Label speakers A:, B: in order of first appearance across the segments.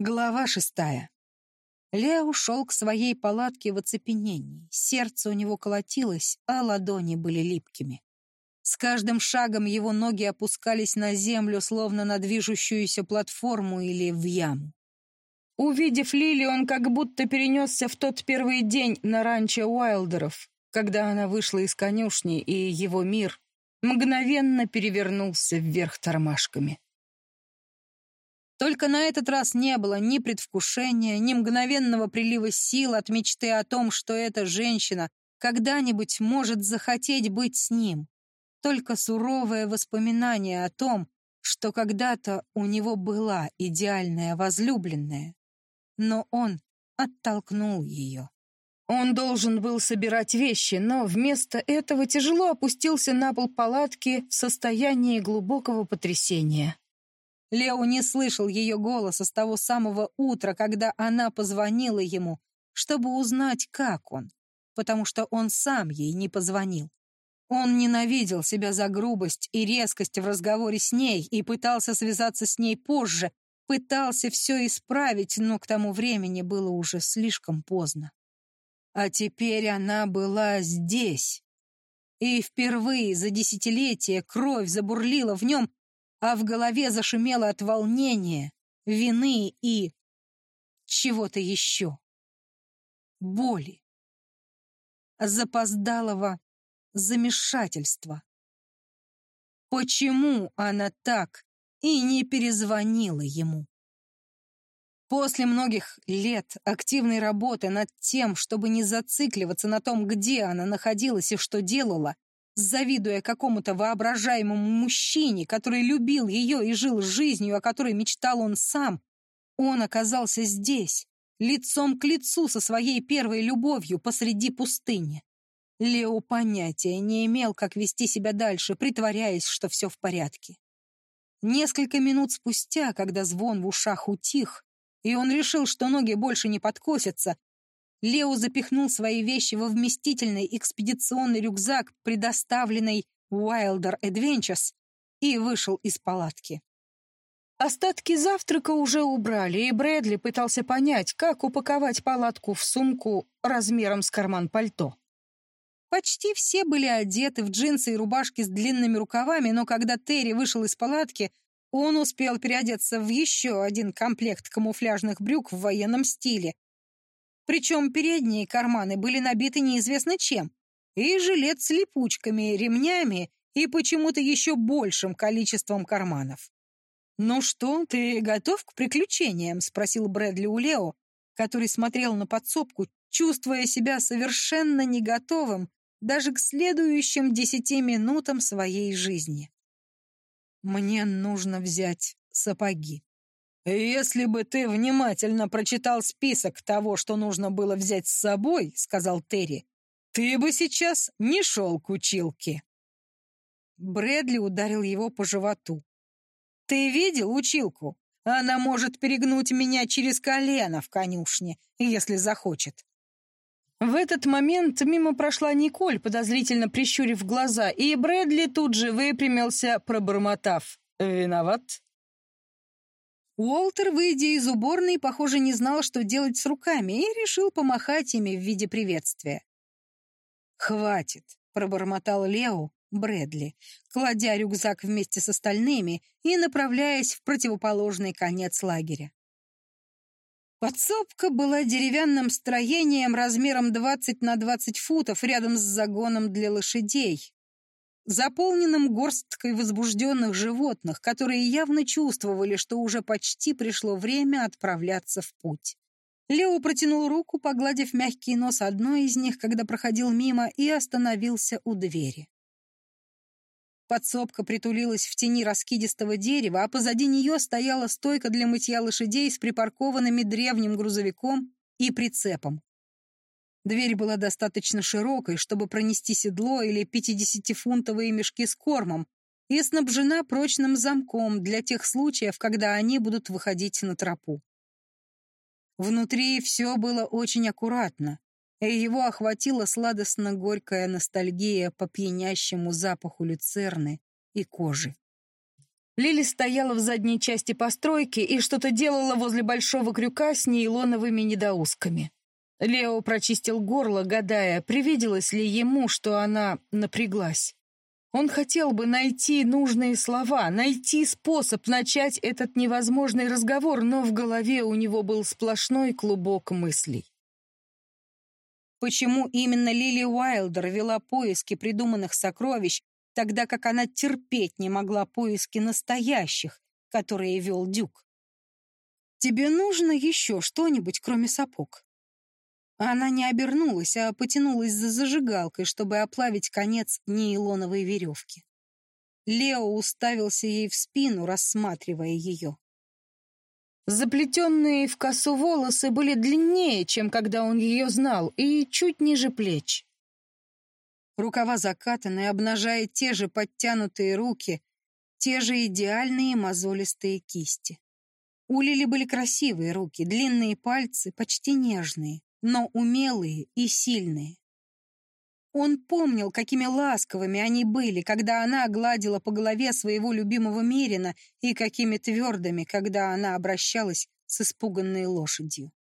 A: Глава шестая. Лео ушел к своей палатке в оцепенении. Сердце у него колотилось, а ладони были липкими. С каждым шагом его ноги опускались на землю, словно на движущуюся платформу или в яму. Увидев Лили, он как будто перенесся в тот первый день на ранчо Уайлдеров, когда она вышла из конюшни, и его мир мгновенно перевернулся вверх тормашками. Только на этот раз не было ни предвкушения, ни мгновенного прилива сил от мечты о том, что эта женщина когда-нибудь может захотеть быть с ним. Только суровое воспоминание о том, что когда-то у него была идеальная возлюбленная, но он оттолкнул ее. Он должен был собирать вещи, но вместо этого тяжело опустился на пол палатки в состоянии глубокого потрясения. Лео не слышал ее голоса с того самого утра, когда она позвонила ему, чтобы узнать, как он, потому что он сам ей не позвонил. Он ненавидел себя за грубость и резкость в разговоре с ней и пытался связаться с ней позже, пытался все исправить, но к тому времени было уже слишком поздно. А теперь она была здесь. И впервые за десятилетия кровь забурлила в нем, а в голове зашумело от волнения, вины и чего-то еще. Боли. Запоздалого замешательства. Почему она так и не перезвонила ему? После многих лет активной работы над тем, чтобы не зацикливаться на том, где она находилась и что делала, завидуя какому-то воображаемому мужчине, который любил ее и жил жизнью, о которой мечтал он сам, он оказался здесь, лицом к лицу со своей первой любовью посреди пустыни. Лео понятия не имел, как вести себя дальше, притворяясь, что все в порядке. Несколько минут спустя, когда звон в ушах утих, и он решил, что ноги больше не подкосятся, Лео запихнул свои вещи во вместительный экспедиционный рюкзак, предоставленный Wilder Adventures, и вышел из палатки. Остатки завтрака уже убрали, и Брэдли пытался понять, как упаковать палатку в сумку размером с карман пальто. Почти все были одеты в джинсы и рубашки с длинными рукавами, но когда Терри вышел из палатки, он успел переодеться в еще один комплект камуфляжных брюк в военном стиле, причем передние карманы были набиты неизвестно чем. И жилет с липучками, ремнями и почему-то еще большим количеством карманов. «Ну что, ты готов к приключениям?» — спросил Брэдли у Лео, который смотрел на подсобку, чувствуя себя совершенно не готовым даже к следующим десяти минутам своей жизни. «Мне нужно взять сапоги», «Если бы ты внимательно прочитал список того, что нужно было взять с собой, — сказал Терри, — ты бы сейчас не шел к училке». Брэдли ударил его по животу. «Ты видел училку? Она может перегнуть меня через колено в конюшне, если захочет». В этот момент мимо прошла Николь, подозрительно прищурив глаза, и Брэдли тут же выпрямился, пробормотав. «Виноват?» Уолтер, выйдя из уборной, похоже, не знал, что делать с руками, и решил помахать ими в виде приветствия. «Хватит», — пробормотал Лео Брэдли, кладя рюкзак вместе с остальными и направляясь в противоположный конец лагеря. Подсобка была деревянным строением размером 20 на 20 футов рядом с загоном для лошадей, заполненным горсткой возбужденных животных, которые явно чувствовали, что уже почти пришло время отправляться в путь. Лео протянул руку, погладив мягкий нос одной из них, когда проходил мимо, и остановился у двери. Подсобка притулилась в тени раскидистого дерева, а позади нее стояла стойка для мытья лошадей с припаркованными древним грузовиком и прицепом. Дверь была достаточно широкой, чтобы пронести седло или пятидесятифунтовые мешки с кормом, и снабжена прочным замком для тех случаев, когда они будут выходить на тропу. Внутри все было очень аккуратно, и его охватила сладостно-горькая ностальгия по пьянящему запаху люцерны и кожи. Лили стояла в задней части постройки и что-то делала возле большого крюка с нейлоновыми недоусками. Лео прочистил горло, гадая, привиделось ли ему, что она напряглась. Он хотел бы найти нужные слова, найти способ начать этот невозможный разговор, но в голове у него был сплошной клубок мыслей. Почему именно Лили Уайлдер вела поиски придуманных сокровищ, тогда как она терпеть не могла поиски настоящих, которые вел Дюк. «Тебе нужно еще что-нибудь, кроме сапог?» Она не обернулась, а потянулась за зажигалкой, чтобы оплавить конец нейлоновой веревки. Лео уставился ей в спину, рассматривая ее. Заплетенные в косу волосы были длиннее, чем когда он ее знал, и чуть ниже плеч. Рукава закатаны, обнажая те же подтянутые руки, те же идеальные мозолистые кисти. У Лили были красивые руки, длинные пальцы, почти нежные, но умелые и сильные. Он помнил, какими ласковыми они были, когда она гладила по голове своего любимого Мерина, и какими твердыми, когда она обращалась с испуганной лошадью.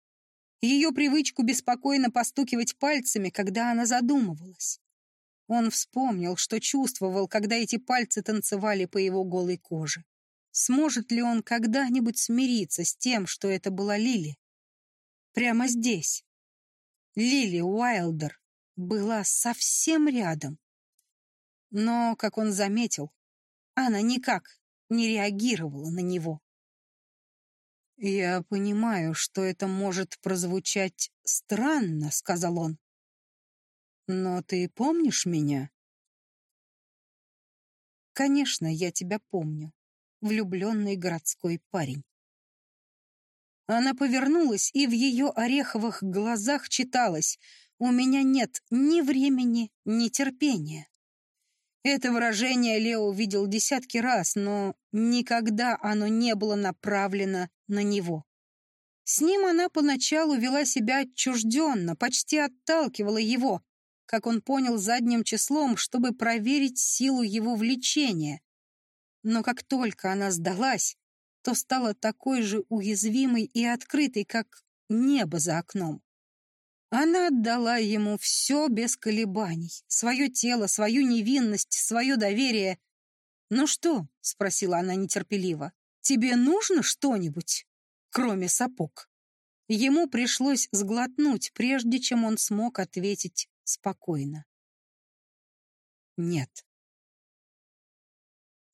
A: Ее привычку беспокойно постукивать пальцами, когда она задумывалась. Он вспомнил, что чувствовал, когда эти пальцы танцевали по его голой коже. Сможет ли он когда-нибудь смириться с тем, что это была Лили? Прямо здесь. Лили Уайлдер была совсем рядом. Но, как он заметил, она никак не реагировала на него. «Я понимаю, что это может прозвучать странно», — сказал он. Но ты помнишь меня? Конечно, я тебя помню. Влюбленный городской парень. Она повернулась, и в ее ореховых глазах читалось «У меня нет ни времени, ни терпения». Это выражение Лео видел десятки раз, но никогда оно не было направлено на него. С ним она поначалу вела себя отчужденно, почти отталкивала его, как он понял задним числом, чтобы проверить силу его влечения. Но как только она сдалась, то стала такой же уязвимой и открытой, как небо за окном. Она отдала ему все без колебаний, свое тело, свою невинность, свое доверие. «Ну что?» — спросила она нетерпеливо. «Тебе нужно что-нибудь, кроме сапог?» Ему пришлось сглотнуть, прежде чем он смог ответить спокойно. Нет.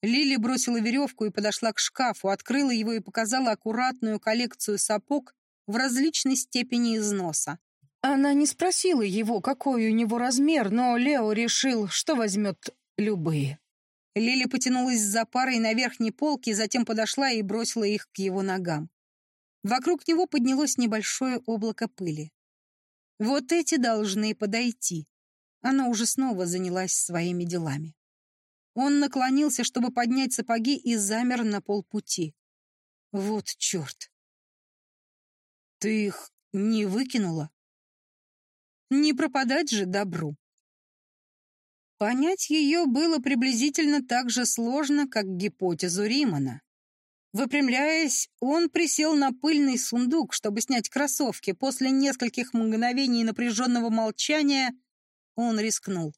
A: Лили бросила веревку и подошла к шкафу, открыла его и показала аккуратную коллекцию сапог в различной степени износа. Она не спросила его, какой у него размер, но Лео решил, что возьмет любые. Лили потянулась за парой на верхней полке, затем подошла и бросила их к его ногам. Вокруг него поднялось небольшое облако пыли. Вот эти должны подойти. Она уже снова занялась своими делами. Он наклонился, чтобы поднять сапоги, и замер на полпути. Вот черт. Ты их не выкинула? Не пропадать же добру. Понять ее было приблизительно так же сложно, как гипотезу Римана. Выпрямляясь, он присел на пыльный сундук, чтобы снять кроссовки. После нескольких мгновений напряженного молчания он рискнул.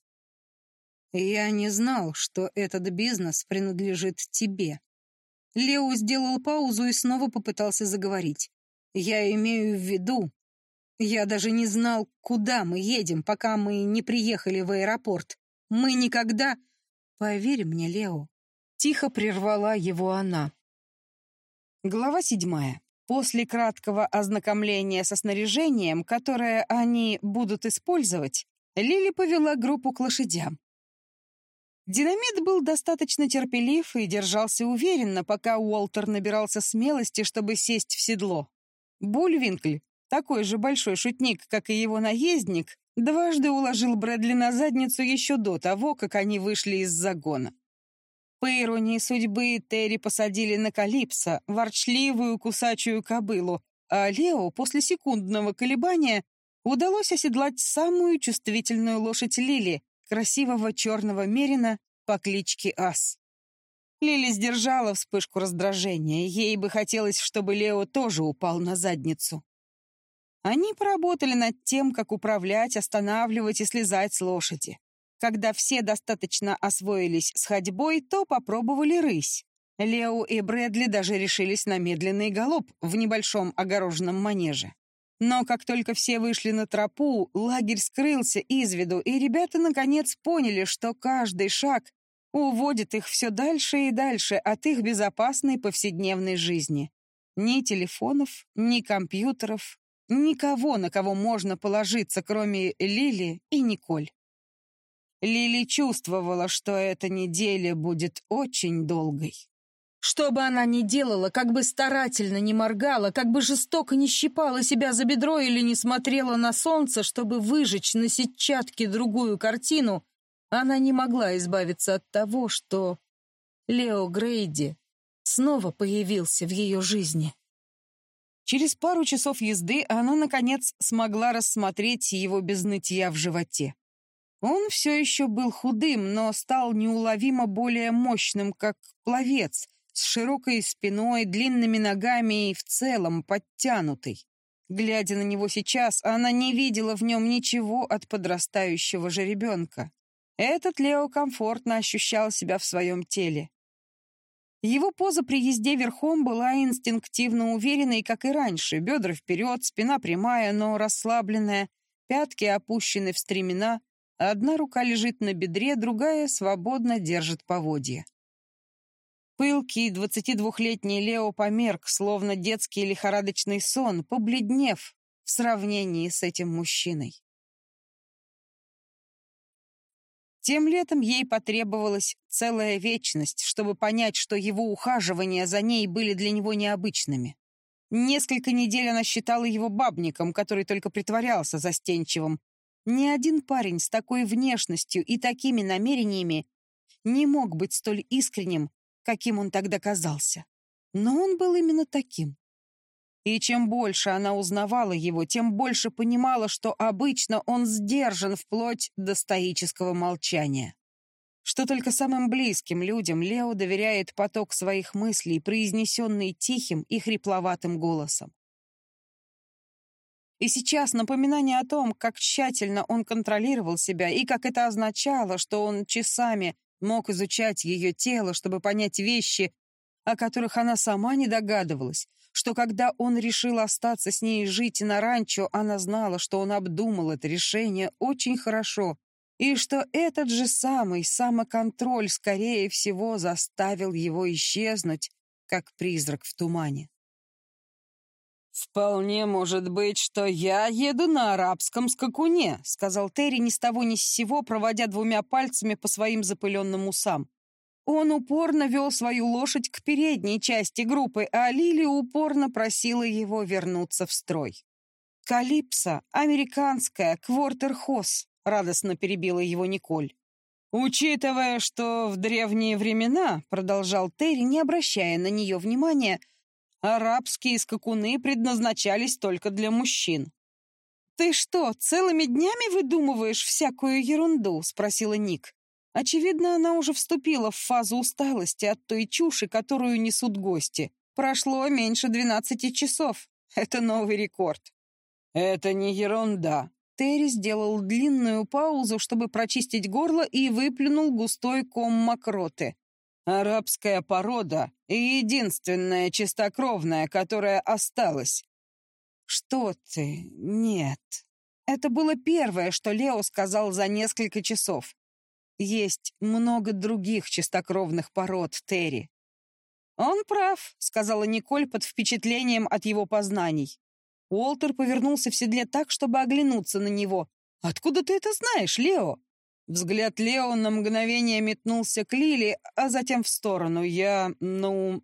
A: «Я не знал, что этот бизнес принадлежит тебе». Лео сделал паузу и снова попытался заговорить. «Я имею в виду, я даже не знал, куда мы едем, пока мы не приехали в аэропорт. Мы никогда...» «Поверь мне, Лео», — тихо прервала его она. Глава седьмая. После краткого ознакомления со снаряжением, которое они будут использовать, Лили повела группу к лошадям. Динамит был достаточно терпелив и держался уверенно, пока Уолтер набирался смелости, чтобы сесть в седло. Бульвинкль, такой же большой шутник, как и его наездник, дважды уложил Брэдли на задницу еще до того, как они вышли из загона. По иронии судьбы, Терри посадили на Калипсо, ворчливую кусачую кобылу, а Лео после секундного колебания удалось оседлать самую чувствительную лошадь Лили, красивого черного мерина по кличке Ас. Лили сдержала вспышку раздражения. Ей бы хотелось, чтобы Лео тоже упал на задницу. Они поработали над тем, как управлять, останавливать и слезать с лошади. Когда все достаточно освоились с ходьбой, то попробовали рысь. Лео и Брэдли даже решились на медленный галоп в небольшом огороженном манеже. Но как только все вышли на тропу, лагерь скрылся из виду, и ребята наконец поняли, что каждый шаг уводит их все дальше и дальше от их безопасной повседневной жизни. Ни телефонов, ни компьютеров, никого, на кого можно положиться, кроме Лили и Николь. Лили чувствовала, что эта неделя будет очень долгой. Что бы она ни делала, как бы старательно не моргала, как бы жестоко не щипала себя за бедро или не смотрела на солнце, чтобы выжечь на сетчатке другую картину, она не могла избавиться от того, что Лео Грейди снова появился в ее жизни. Через пару часов езды она, наконец, смогла рассмотреть его без нытья в животе. Он все еще был худым, но стал неуловимо более мощным, как пловец, с широкой спиной, длинными ногами и в целом подтянутый. Глядя на него сейчас, она не видела в нем ничего от подрастающего же ребенка. Этот Лео комфортно ощущал себя в своем теле. Его поза при езде верхом была инстинктивно уверенной, как и раньше. Бедра вперед, спина прямая, но расслабленная, пятки опущены в стремена, одна рука лежит на бедре, другая свободно держит поводья. Пылкий двадцатидвухлетний Лео померк, словно детский лихорадочный сон, побледнев в сравнении с этим мужчиной. Тем летом ей потребовалась целая вечность, чтобы понять, что его ухаживания за ней были для него необычными. Несколько недель она считала его бабником, который только притворялся застенчивым. Ни один парень с такой внешностью и такими намерениями не мог быть столь искренним каким он тогда казался. Но он был именно таким. И чем больше она узнавала его, тем больше понимала, что обычно он сдержан вплоть до стоического молчания. Что только самым близким людям Лео доверяет поток своих мыслей, произнесенный тихим и хрипловатым голосом. И сейчас напоминание о том, как тщательно он контролировал себя и как это означало, что он часами мог изучать ее тело, чтобы понять вещи, о которых она сама не догадывалась, что когда он решил остаться с ней жить на ранчо, она знала, что он обдумал это решение очень хорошо, и что этот же самый самоконтроль, скорее всего, заставил его исчезнуть, как призрак в тумане. «Вполне может быть, что я еду на арабском скакуне», сказал Терри ни с того ни с сего, проводя двумя пальцами по своим запыленным усам. Он упорно вел свою лошадь к передней части группы, а Лили упорно просила его вернуться в строй. «Калипсо, американская, квортерхоз», — радостно перебила его Николь. «Учитывая, что в древние времена», — продолжал Терри, не обращая на нее внимания, — Арабские скакуны предназначались только для мужчин. «Ты что, целыми днями выдумываешь всякую ерунду?» — спросила Ник. Очевидно, она уже вступила в фазу усталости от той чуши, которую несут гости. Прошло меньше двенадцати часов. Это новый рекорд. «Это не ерунда». Терри сделал длинную паузу, чтобы прочистить горло, и выплюнул густой ком мокроты. Арабская порода единственная чистокровная, которая осталась. Что ты? Нет. Это было первое, что Лео сказал за несколько часов. Есть много других чистокровных пород, Терри. Он прав, сказала Николь под впечатлением от его познаний. Уолтер повернулся в седле так, чтобы оглянуться на него. Откуда ты это знаешь, Лео? Взгляд Лео на мгновение метнулся к Лили, а затем в сторону. Я, ну...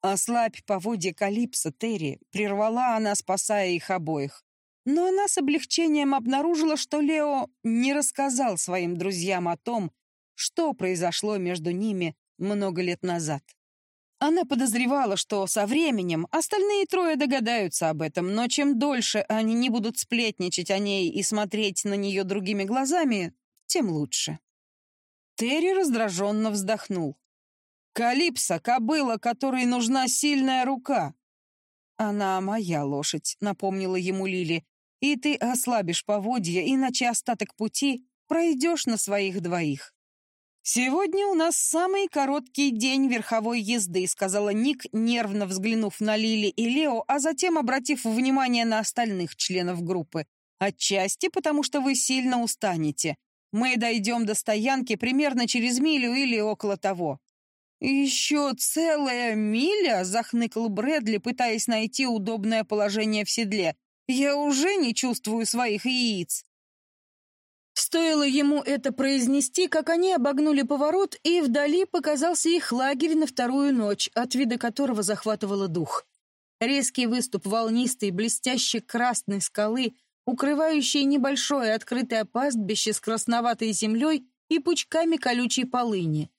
A: Ослабь поводья Калипсо, Терри, прервала она, спасая их обоих. Но она с облегчением обнаружила, что Лео не рассказал своим друзьям о том, что произошло между ними много лет назад. Она подозревала, что со временем остальные трое догадаются об этом, но чем дольше они не будут сплетничать о ней и смотреть на нее другими глазами, тем лучше. Терри раздраженно вздохнул. Калипсо — кобыла, которой нужна сильная рука. Она моя лошадь, напомнила ему Лили. И ты ослабишь поводья, иначе остаток пути пройдешь на своих двоих. «Сегодня у нас самый короткий день верховой езды», сказала Ник, нервно взглянув на Лили и Лео, а затем обратив внимание на остальных членов группы. «Отчасти потому, что вы сильно устанете. Мы дойдем до стоянки примерно через милю или около того». «Еще целая миля?» — захныкал Брэдли, пытаясь найти удобное положение в седле. «Я уже не чувствую своих яиц». Стоило ему это произнести, как они обогнули поворот, и вдали показался их лагерь на вторую ночь, от вида которого захватывало дух. Резкий выступ волнистой, блестящей красной скалы, укрывающей небольшое открытое пастбище с красноватой землей и пучками колючей полыни.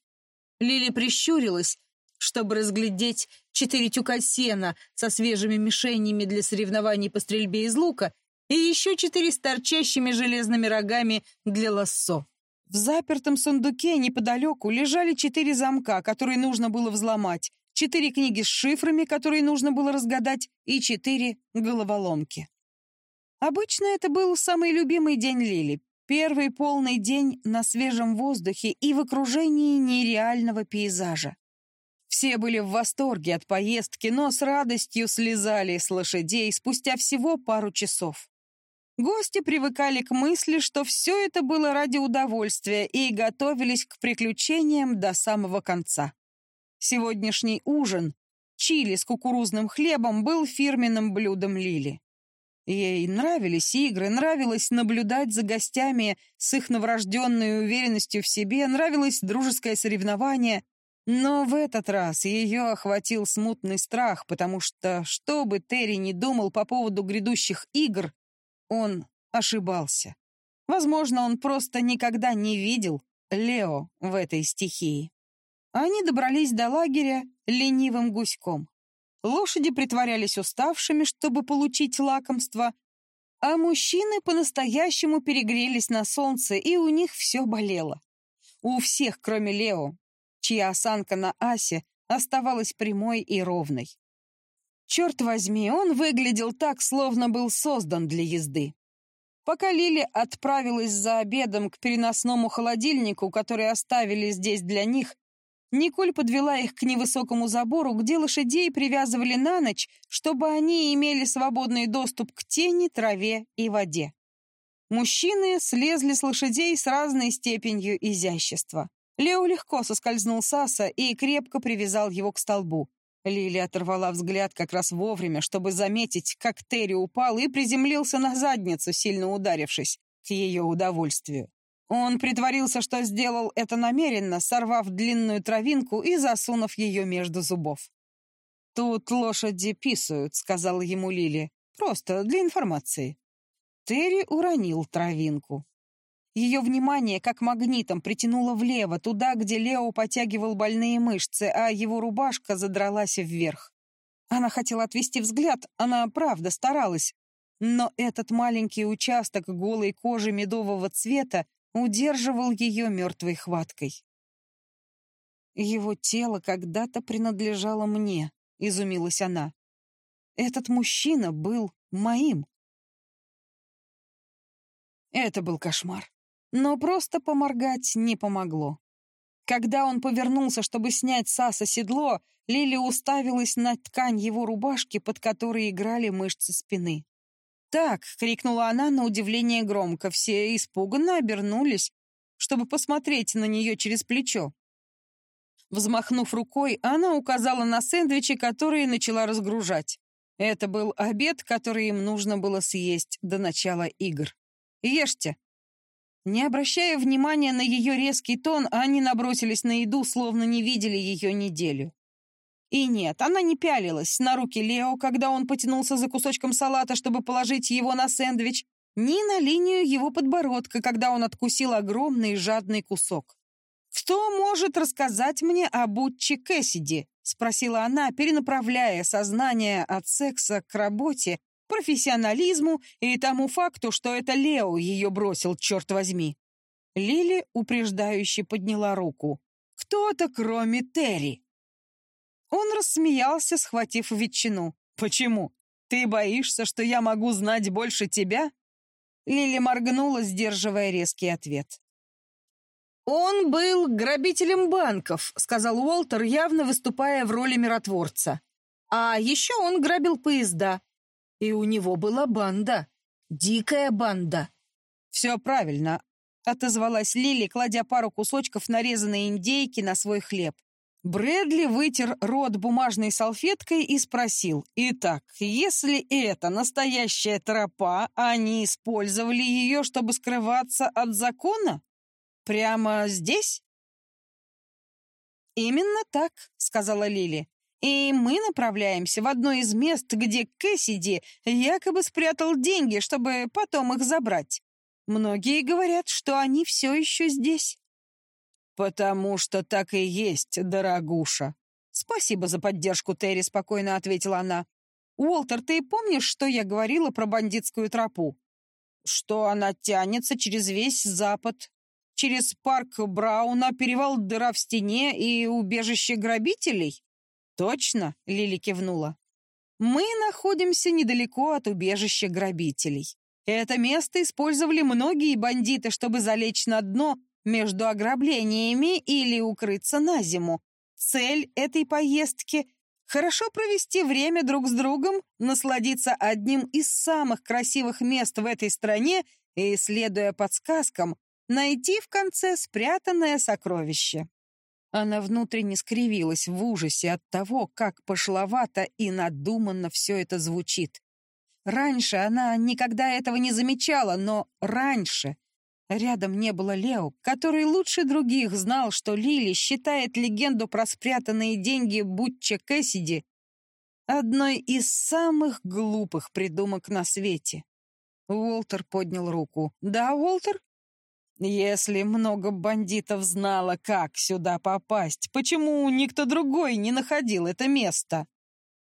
A: Лили прищурилась, чтобы разглядеть четыре тюка сена со свежими мишенями для соревнований по стрельбе из лука и еще четыре с торчащими железными рогами для лассо. В запертом сундуке неподалеку лежали четыре замка, которые нужно было взломать, четыре книги с шифрами, которые нужно было разгадать, и четыре головоломки. Обычно это был самый любимый день Лили. Первый полный день на свежем воздухе и в окружении нереального пейзажа. Все были в восторге от поездки, но с радостью слезали с лошадей спустя всего пару часов. Гости привыкали к мысли, что все это было ради удовольствия и готовились к приключениям до самого конца. Сегодняшний ужин, чили с кукурузным хлебом, был фирменным блюдом Лили. Ей нравились игры, нравилось наблюдать за гостями с их новорожденной уверенностью в себе, нравилось дружеское соревнование. Но в этот раз ее охватил смутный страх, потому что, что бы Терри ни думал по поводу грядущих игр, он ошибался. Возможно, он просто никогда не видел Лео в этой стихии. Они добрались до лагеря ленивым гуськом. Лошади притворялись уставшими, чтобы получить лакомство, а мужчины по-настоящему перегрелись на солнце, и у них все болело. У всех, кроме Лео, чья осанка на асе оставалась прямой и ровной. Черт возьми, он выглядел так, словно был создан для езды. Пока Лили отправилась за обедом к переносному холодильнику, который оставили здесь для них, Николь подвела их к невысокому забору, где лошадей привязывали на ночь, чтобы они имели свободный доступ к тени, траве и воде. Мужчины слезли с лошадей с разной степенью изящества. Лео легко соскользнул с аса и крепко привязал его к столбу. Лили оторвала взгляд как раз вовремя, чтобы заметить, как Терри упал и приземлился на задницу, сильно ударившись, к ее удовольствию. Он притворился, что сделал это намеренно, сорвав длинную травинку и засунув ее между зубов. «Тут лошади писают», — сказала ему Лили. «Просто для информации». Терри уронил травинку. Ее внимание как магнитом притянуло влево, туда, где Лео потягивал больные мышцы, а его рубашка задралась вверх. Она хотела отвести взгляд, она правда старалась. Но этот маленький участок голой кожи медового цвета удерживал ее мертвой хваткой. «Его тело когда-то принадлежало мне», — изумилась она. «Этот мужчина был моим». Это был кошмар. Но просто поморгать не помогло. Когда он повернулся, чтобы снять с Аса седло, Лили уставилась на ткань его рубашки, под которой играли мышцы спины. «Так!» — крикнула она на удивление громко. Все испуганно обернулись, чтобы посмотреть на нее через плечо. Взмахнув рукой, она указала на сэндвичи, которые начала разгружать. Это был обед, который им нужно было съесть до начала игр. «Ешьте!» Не обращая внимания на ее резкий тон, они набросились на еду, словно не видели ее неделю. И нет, она не пялилась на руки Лео, когда он потянулся за кусочком салата, чтобы положить его на сэндвич, ни на линию его подбородка, когда он откусил огромный жадный кусок. «Кто может рассказать мне о Бутчи Кэссиди?» — спросила она, перенаправляя сознание от секса к работе профессионализму и тому факту, что это Лео ее бросил, черт возьми. Лили упреждающе подняла руку. «Кто-то, кроме Терри». Он рассмеялся, схватив ветчину. «Почему? Ты боишься, что я могу знать больше тебя?» Лили моргнула, сдерживая резкий ответ. «Он был грабителем банков», — сказал Уолтер, явно выступая в роли миротворца. «А еще он грабил поезда. И у него была банда. Дикая банда». «Все правильно», — отозвалась Лили, кладя пару кусочков нарезанной индейки на свой хлеб. Брэдли вытер рот бумажной салфеткой и спросил, «Итак, если это настоящая тропа, они использовали ее, чтобы скрываться от закона? Прямо здесь?» «Именно так», — сказала Лили. «И мы направляемся в одно из мест, где Кэссиди якобы спрятал деньги, чтобы потом их забрать. Многие говорят, что они все еще здесь». «Потому что так и есть, дорогуша». «Спасибо за поддержку, Терри», — спокойно ответила она. «Уолтер, ты помнишь, что я говорила про бандитскую тропу? Что она тянется через весь запад, через парк Брауна, перевал дыра в стене и убежище грабителей?» «Точно», — Лили кивнула. «Мы находимся недалеко от убежища грабителей. Это место использовали многие бандиты, чтобы залечь на дно между ограблениями или укрыться на зиму. Цель этой поездки — хорошо провести время друг с другом, насладиться одним из самых красивых мест в этой стране и, следуя подсказкам, найти в конце спрятанное сокровище. Она внутренне скривилась в ужасе от того, как пошловато и надуманно все это звучит. Раньше она никогда этого не замечала, но раньше Рядом не было Лео, который лучше других знал, что Лили считает легенду про спрятанные деньги Бутча Кэссиди одной из самых глупых придумок на свете. Уолтер поднял руку. «Да, Уолтер?» «Если много бандитов знало, как сюда попасть, почему никто другой не находил это место?»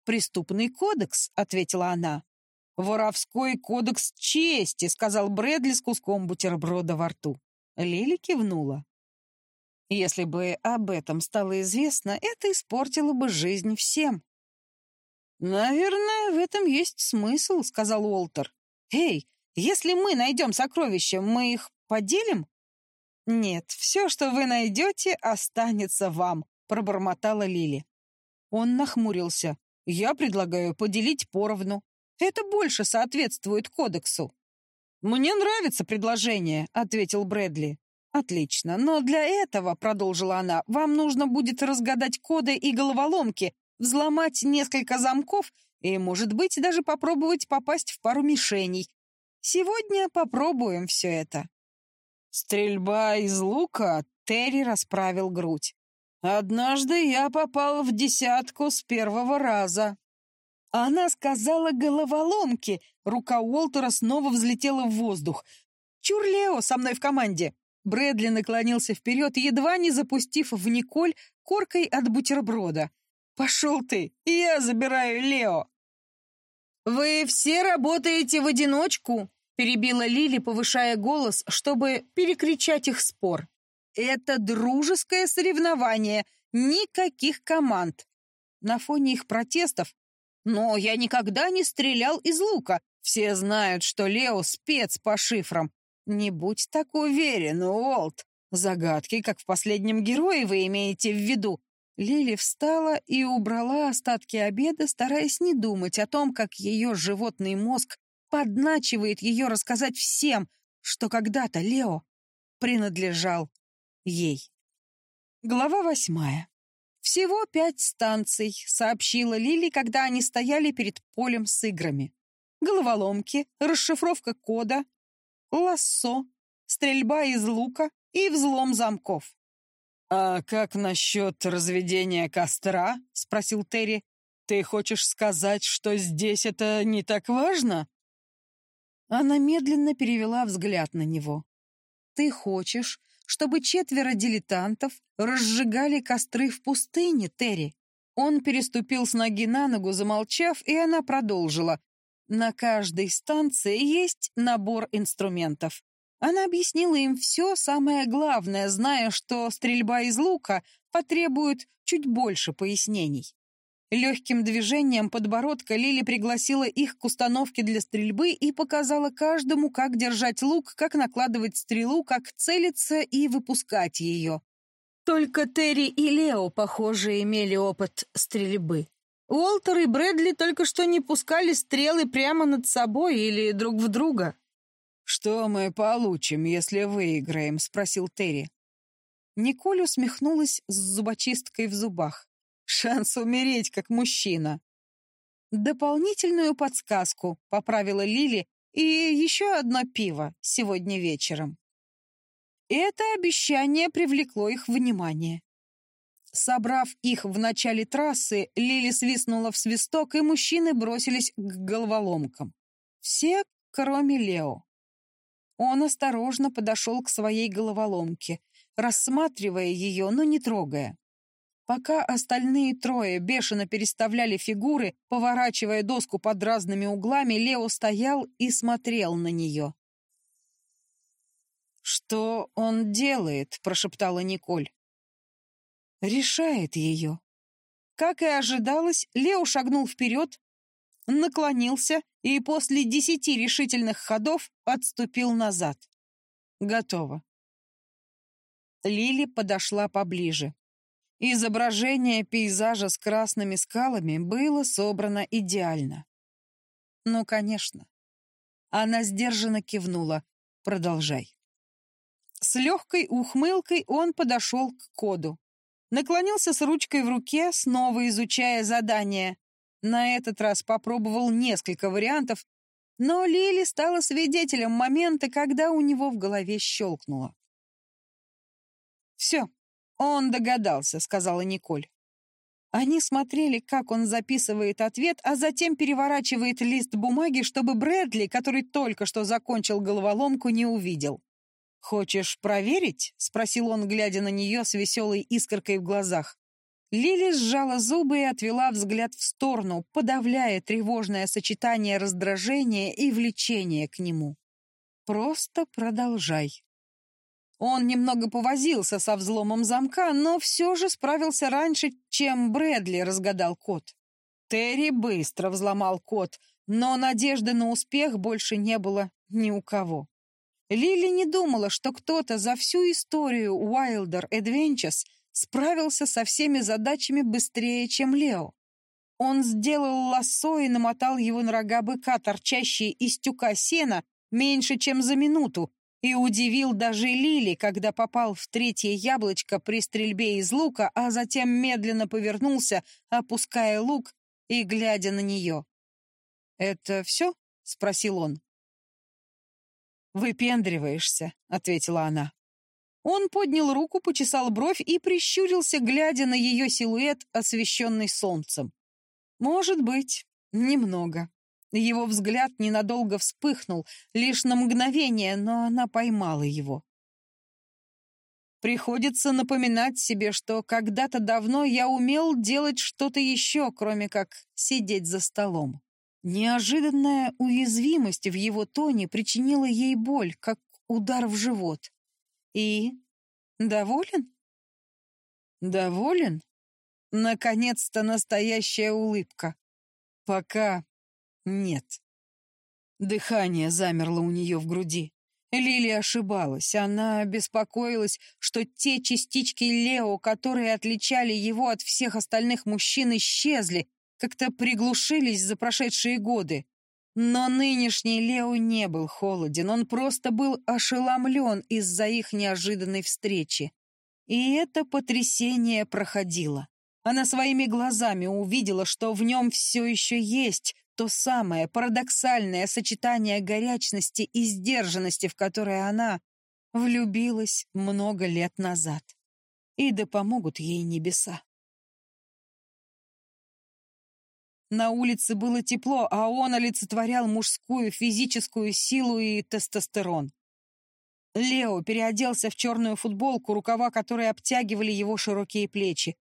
A: «Преступный кодекс», — ответила она. «Воровской кодекс чести», — сказал Брэдли с куском бутерброда во рту. Лили кивнула. Если бы об этом стало известно, это испортило бы жизнь всем. «Наверное, в этом есть смысл», — сказал Уолтер. «Эй, если мы найдем сокровища, мы их поделим?» «Нет, все, что вы найдете, останется вам», — пробормотала Лили. Он нахмурился. «Я предлагаю поделить поровну. Это больше соответствует кодексу». «Мне нравится предложение», — ответил Брэдли. «Отлично, но для этого, — продолжила она, — вам нужно будет разгадать коды и головоломки, взломать несколько замков и, может быть, даже попробовать попасть в пару мишеней. Сегодня попробуем все это». «Стрельба из лука?» — Терри расправил грудь. «Однажды я попал в десятку с первого раза». Она сказала головоломки. Рука Уолтера снова взлетела в воздух. «Чур Лео со мной в команде!» Брэдли наклонился вперед, едва не запустив в Николь коркой от бутерброда. «Пошел ты! Я забираю Лео!» «Вы все работаете в одиночку?» перебила Лили, повышая голос, чтобы перекричать их спор. «Это дружеское соревнование, никаких команд!» На фоне их протестов но я никогда не стрелял из лука. Все знают, что Лео спец по шифрам. Не будь так уверен, Уолт. Загадки, как в последнем герое, вы имеете в виду. Лили встала и убрала остатки обеда, стараясь не думать о том, как ее животный мозг подначивает ее рассказать всем, что когда-то Лео принадлежал ей. Глава восьмая. «Всего пять станций», — сообщила Лили, когда они стояли перед полем с играми. Головоломки, расшифровка кода, лассо, стрельба из лука и взлом замков. «А как насчет разведения костра?» — спросил Терри. «Ты хочешь сказать, что здесь это не так важно?» Она медленно перевела взгляд на него. «Ты хочешь, чтобы четверо дилетантов разжигали костры в пустыне, Терри. Он переступил с ноги на ногу, замолчав, и она продолжила. На каждой станции есть набор инструментов. Она объяснила им все самое главное, зная, что стрельба из лука потребует чуть больше пояснений. Легким движением подбородка Лили пригласила их к установке для стрельбы и показала каждому, как держать лук, как накладывать стрелу, как целиться и выпускать ее. Только Терри и Лео, похоже, имели опыт стрельбы. Уолтер и Брэдли только что не пускали стрелы прямо над собой или друг в друга.
B: «Что мы получим, если выиграем?» — спросил Терри.
A: Николь усмехнулась с зубочисткой в зубах. Шанс умереть, как мужчина. Дополнительную подсказку поправила Лили и еще одно пиво сегодня вечером. Это обещание привлекло их внимание. Собрав их в начале трассы, Лили свистнула в свисток, и мужчины бросились к головоломкам. Все, кроме Лео. Он осторожно подошел к своей головоломке, рассматривая ее, но не трогая. Пока остальные трое бешено переставляли фигуры, поворачивая доску под разными углами, Лео стоял и смотрел на нее.
B: «Что он делает?» — прошептала Николь.
A: «Решает ее». Как и ожидалось, Лео шагнул вперед, наклонился и после десяти решительных ходов отступил назад. «Готово». Лили подошла поближе. Изображение пейзажа с красными скалами было собрано идеально. Ну, конечно. Она сдержанно кивнула. Продолжай. С легкой ухмылкой он подошел к коду. Наклонился с ручкой в руке, снова изучая задание. На этот раз попробовал несколько вариантов, но Лили стала свидетелем момента, когда у него в голове щелкнуло. «Все, «Он догадался», — сказала Николь. Они смотрели, как он записывает ответ, а затем переворачивает лист бумаги, чтобы Брэдли, который только что закончил головоломку, не увидел. «Хочешь проверить?» — спросил он, глядя на нее с веселой искоркой в глазах. Лили сжала зубы и отвела взгляд в сторону, подавляя тревожное сочетание раздражения и влечения к нему. «Просто продолжай», он немного повозился со взломом замка, но все же справился раньше, чем Брэдли разгадал код. Терри быстро взломал код, но надежды на успех больше не было ни у кого. Лили не думала, что кто-то за всю историю Wilder Adventures справился со всеми задачами быстрее, чем Лео. Он сделал лассо и намотал его на рога быка, торчащие из тюка сена, меньше, чем за минуту, и удивил даже Лили, когда попал в третье яблочко при стрельбе из лука, а затем медленно повернулся, опуская лук и глядя на нее. «Это все?» — спросил он. «Выпендриваешься», — ответила она. Он поднял руку, почесал бровь и прищурился, глядя на ее силуэт, освещенный солнцем. «Может быть, немного». Его взгляд ненадолго вспыхнул, лишь на мгновение, но она поймала его. Приходится напоминать себе, что когда-то давно я умел делать что-то еще, кроме как сидеть за столом. Неожиданная уязвимость в его тоне причинила ей боль, как удар в живот. И... доволен? Доволен? Наконец-то настоящая улыбка. Пока нет. Дыхание замерло у нее в груди. Лили ошибалась. Она беспокоилась, что те частички Лео, которые отличали его от всех остальных мужчин, исчезли, как-то приглушились за прошедшие годы. Но нынешний Лео не был холоден, он просто был ошеломлен из-за их неожиданной встречи. И это потрясение проходило. Она своими глазами увидела, что в нем все еще есть то самое парадоксальное сочетание горячности и сдержанности, в которое она влюбилась много лет назад. И да помогут ей небеса. На улице было тепло, а он олицетворял мужскую физическую силу и тестостерон. Лео переоделся в черную футболку, рукава которой обтягивали его широкие плечи.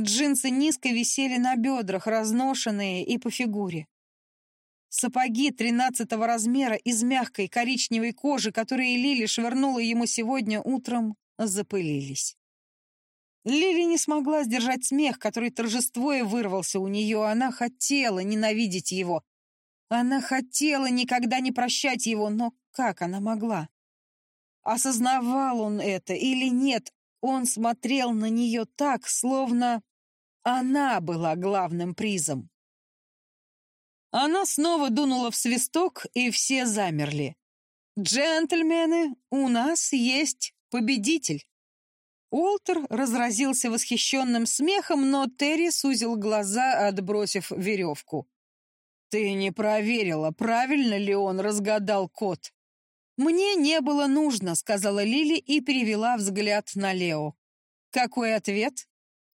A: Джинсы низко висели на бедрах, разношенные и по фигуре. Сапоги тринадцатого размера из мягкой коричневой кожи, которые Лили швырнула ему сегодня утром, запылились. Лили не смогла сдержать смех, который торжествуя вырвался у нее. Она хотела ненавидеть его. Она хотела никогда не прощать его, но как она могла? Осознавал он это или нет, он смотрел на нее так, словно она была главным призом. Она снова дунула в свисток, и все замерли. «Джентльмены, у нас есть победитель!» Уолтер разразился восхищенным смехом, но Терри сузил глаза, отбросив веревку. «Ты не проверила, правильно ли он разгадал код?» «Мне не было нужно», — сказала Лили и перевела взгляд на Лео. «Какой ответ?»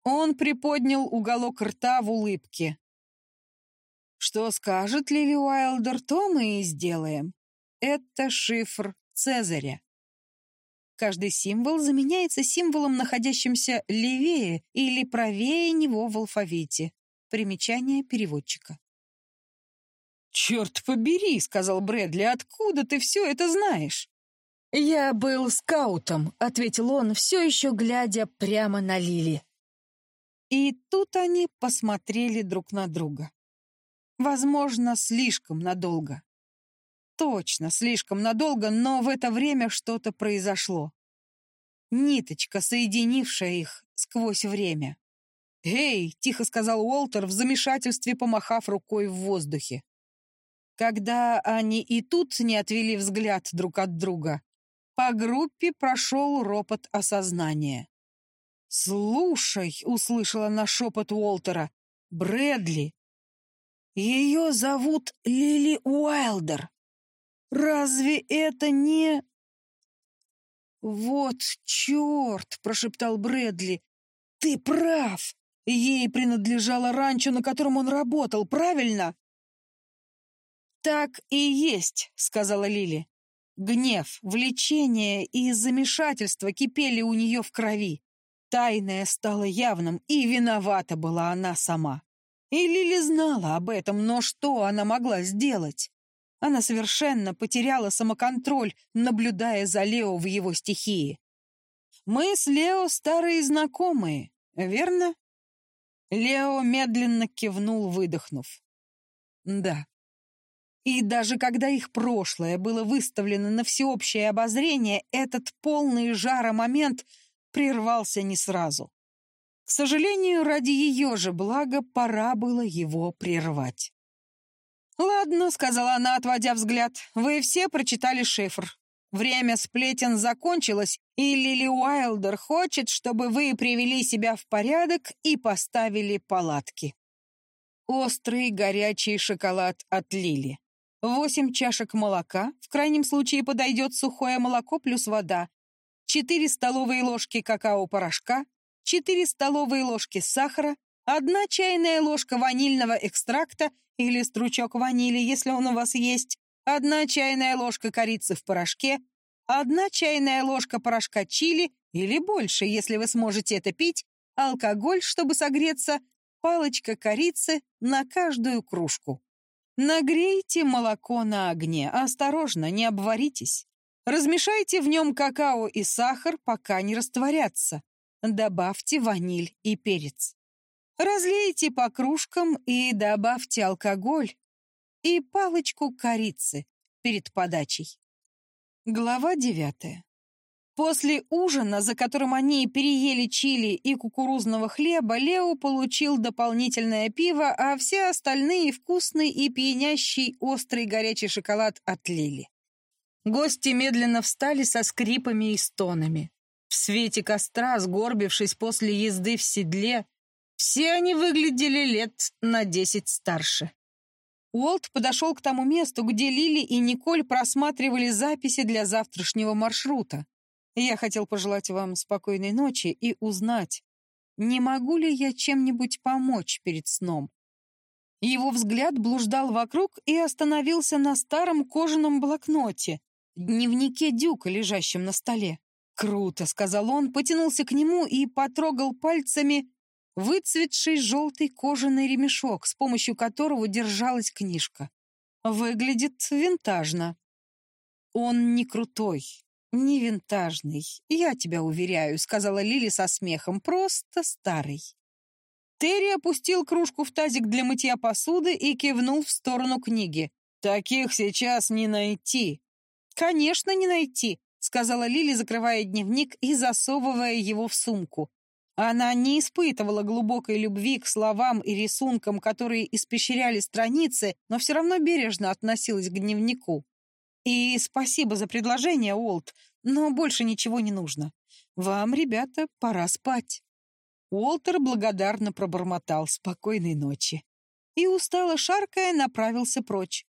A: Он приподнял уголок рта в улыбке. «Что скажет Лили Уайлдер, то мы и сделаем. Это шифр Цезаря. Каждый символ заменяется символом, находящимся левее или правее него в алфавите. Примечание переводчика. «Черт побери», — сказал Брэдли, — «откуда ты все это знаешь?» «Я был скаутом», — ответил он, все еще глядя прямо на Лили. И тут они посмотрели друг на друга. Возможно, слишком надолго. Точно, слишком надолго, но в это время что-то произошло. Ниточка, соединившая их сквозь время. «Эй!» — тихо сказал Уолтер в замешательстве, помахав рукой в воздухе. Когда они и тут не отвели взгляд друг от друга, по группе прошел ропот осознания. «Слушай!» — услышала на шепот Уолтера. «Брэдли! Ее зовут Лили Уайлдер!» Разве это не...» «Вот черт!» — прошептал Брэдли. «Ты прав! Ей принадлежало ранчо, на котором он работал, правильно?» «Так и есть», — сказала Лили. Гнев, влечение и замешательство кипели у нее в крови. Тайное стало явным, и виновата была она сама. И Лили знала об этом, но что она могла сделать? Она совершенно потеряла самоконтроль, наблюдая за Лео в его стихии. «Мы с Лео старые знакомые, верно?» Лео медленно кивнул, выдохнув. «Да». И даже когда их прошлое было выставлено на всеобщее обозрение, этот полный жара момент прервался не сразу. К сожалению, ради ее же блага пора было его прервать. «Ладно», — сказала она, отводя взгляд, — «вы все прочитали шифр. Время сплетен закончилось, и Лили Уайлдер хочет, чтобы вы привели себя в порядок и поставили палатки». Острый горячий шоколад от Лили. Восемь чашек молока, в крайнем случае подойдет сухое молоко плюс вода, четыре столовые ложки какао-порошка, четыре столовые ложки сахара, одна чайная ложка ванильного экстракта или стручок ванили, если он у вас есть, одна чайная ложка корицы в порошке, одна чайная ложка порошка чили или больше, если вы сможете это пить, алкоголь, чтобы согреться, палочка корицы на каждую кружку. Нагрейте молоко на огне, осторожно, не обваритесь. Размешайте в нем какао и сахар, пока не растворятся. Добавьте ваниль и перец. Разлейте по кружкам и добавьте алкоголь и палочку корицы перед подачей. Глава девятая. После ужина, за которым они переели чили и кукурузного хлеба, Лео получил дополнительное пиво, а все остальные вкусный и пьянящий острый горячий шоколад от Лили. Гости медленно встали со скрипами и стонами. В свете костра, сгорбившись после езды в седле, все они выглядели лет на десять старше. Уолт подошел к тому месту, где Лили и Николь просматривали записи для завтрашнего маршрута. Я хотел пожелать вам спокойной ночи и узнать, не могу ли я чем-нибудь помочь перед сном. Его взгляд блуждал вокруг и остановился на старом кожаном блокноте, дневнике Дюка, лежащем на столе. «Круто», — сказал он, потянулся к нему и потрогал пальцами выцветший желтый кожаный ремешок, с помощью которого держалась книжка. Выглядит винтажно. Он не крутой. не винтажный, я тебя уверяю», — сказала Лили со смехом, — «просто старый». Терри опустил кружку в тазик для мытья посуды и кивнул в сторону книги. «Таких сейчас не найти». «Конечно, не найти», — сказала Лили, закрывая дневник и засовывая его в сумку. Она не испытывала глубокой любви к словам и рисункам, которые испещряли страницы, но все равно бережно относилась к дневнику. «И спасибо за предложение, Уолт, но больше ничего не нужно. Вам, ребята, пора спать». Уолтер благодарно пробормотал «спокойной ночи» и, устало шаркая, направился прочь.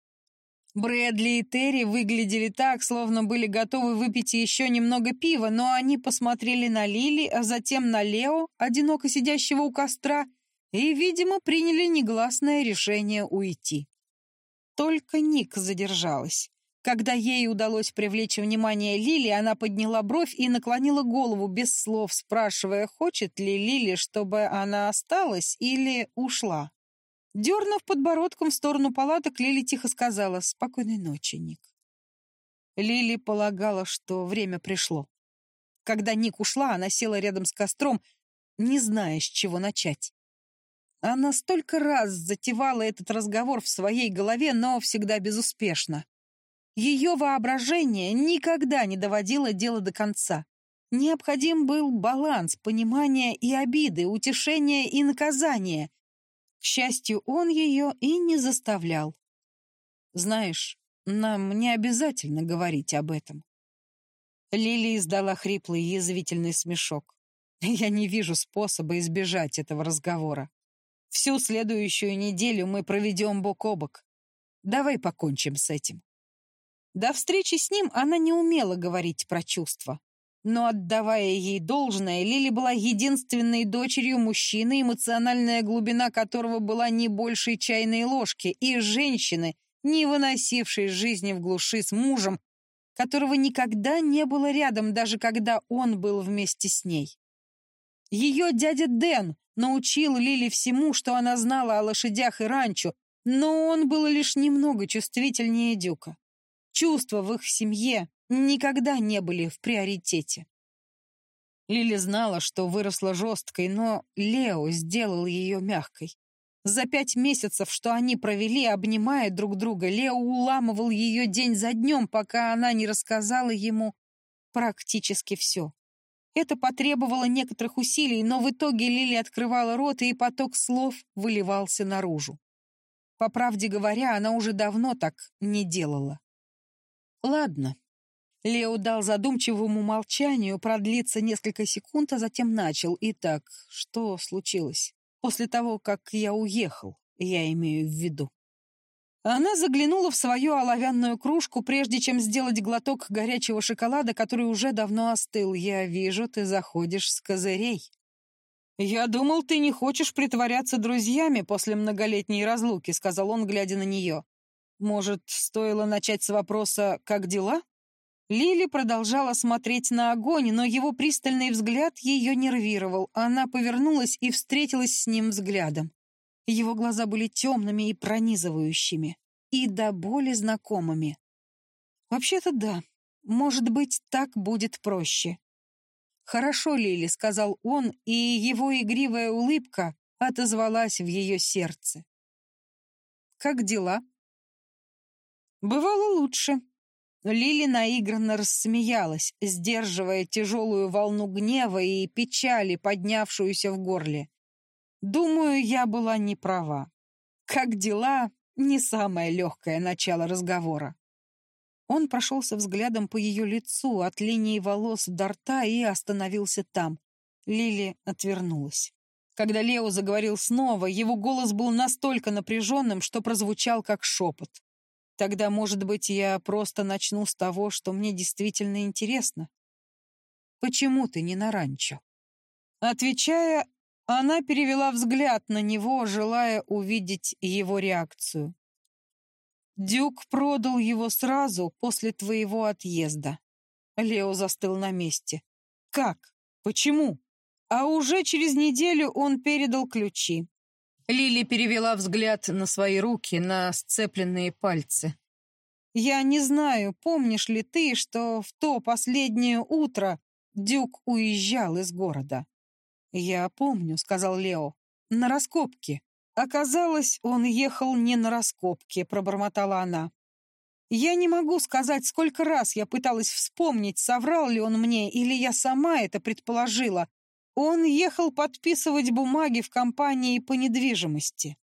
A: Брэдли и Терри выглядели так, словно были готовы выпить еще немного пива, но они посмотрели на Лили, а затем на Лео, одиноко сидящего у костра, и, видимо, приняли негласное решение уйти. Только Ник задержалась. Когда ей удалось привлечь внимание Лили, она подняла бровь и наклонила голову без слов, спрашивая, хочет ли Лили, чтобы она осталась или ушла. Дернув подбородком в сторону палаток, Лили тихо сказала «Спокойной ночи, Ник». Лили полагала, что время пришло. Когда Ник ушла, она села рядом с костром, не зная, с чего начать. Она столько раз затевала этот разговор в своей голове, но всегда безуспешно. Ее воображение никогда не доводило дело до конца. Необходим был баланс понимания и обиды, утешения и наказания, к счастью, он ее и не заставлял. «Знаешь, нам не обязательно говорить об этом». Лили издала хриплый язвительный смешок. «Я не вижу способа избежать этого разговора. Всю следующую неделю мы проведем бок о бок. Давай покончим с этим». До встречи с ним она не умела говорить про чувства. Но, отдавая ей должное, Лили была единственной дочерью мужчины, эмоциональная глубина которого была не больше чайной ложки, и женщины, не выносившей жизни в глуши с мужем, которого никогда не было рядом, даже когда он был вместе с ней. Ее дядя Дэн научил Лили всему, что она знала о лошадях и ранчо, но он был лишь немного чувствительнее Дюка. Чувства в их семье никогда не были в приоритете. Лили знала, что выросла жесткой, но Лео сделал ее мягкой. За пять месяцев, что они провели, обнимая друг друга, Лео уламывал ее день за днем, пока она не рассказала ему практически все. Это потребовало некоторых усилий, но в итоге Лили открывала рот, и поток слов выливался наружу. По правде говоря, она уже давно так не делала. Ладно, Лео дал задумчивому молчанию продлиться несколько секунд, а затем начал. Итак, что случилось? После того, как я уехал, я имею в виду. Она заглянула в свою оловянную кружку, прежде чем сделать глоток горячего шоколада, который уже давно остыл. «Я вижу, ты заходишь с козырей». «Я думал, ты не хочешь притворяться друзьями после многолетней разлуки», — сказал он, глядя на нее. «Может, стоило начать с вопроса «как дела»?» Лили продолжала смотреть на огонь, но его пристальный взгляд ее нервировал. Она повернулась и встретилась с ним взглядом. Его глаза были темными и пронизывающими, и до боли знакомыми. «Вообще-то да. Может быть, так будет проще». «Хорошо, Лили», — сказал он, и его игривая улыбка отозвалась в ее сердце. «Как дела?» «Бывало лучше», Лили наигранно рассмеялась, сдерживая тяжелую волну гнева и печали, поднявшуюся в горле. Думаю, я была не права. Как дела? Не самое легкое начало разговора. Он прошелся взглядом по ее лицу, от линии волос до рта и остановился там. Лили отвернулась. Когда Лео заговорил снова, его голос был настолько напряженным, что прозвучал как шепот. Тогда, может быть, я просто начну с того, что мне действительно интересно. Почему ты не на ранчо? Отвечая, она перевела взгляд на него, желая увидеть его реакцию. Дюк продал его сразу после твоего отъезда. Лео застыл на месте. Как? Почему? А уже через неделю он передал ключи. Лили перевела взгляд на свои руки, на сцепленные пальцы. Я не знаю, помнишь ли ты, что в то последнее утро Дюк уезжал из города?» «Я помню», — сказал Лео. «На раскопки». «Оказалось, он ехал не на раскопки», — пробормотала она. «Я не могу сказать, сколько раз я пыталась вспомнить, соврал ли он мне, или я сама это предположила. Он ехал подписывать бумаги в компании по недвижимости.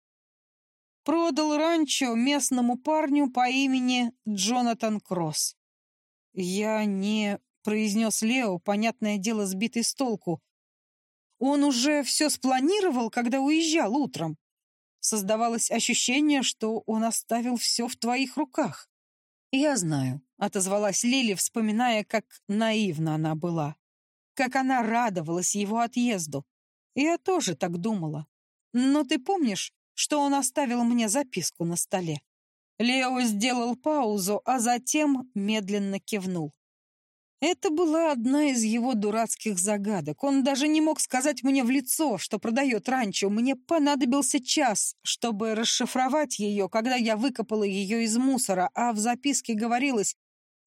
A: Продал ранчо местному парню по имени Джонатан Кросс. «Я не...» — произнес Лео, понятное дело, сбитый с толку. «Он уже все спланировал, когда уезжал утром. Создавалось ощущение, что он оставил все в твоих руках. «Я знаю», — отозвалась Лили, вспоминая, как наивна она была. Как она радовалась его отъезду. Я тоже так думала. Но ты помнишь, что он оставил мне записку на столе? Лео сделал паузу, а затем медленно кивнул. Это была одна из его дурацких загадок. Он даже не мог сказать мне в лицо, что продает ранчо. Мне понадобился час, чтобы расшифровать ее, когда я выкопала ее из мусора, а в записке говорилось,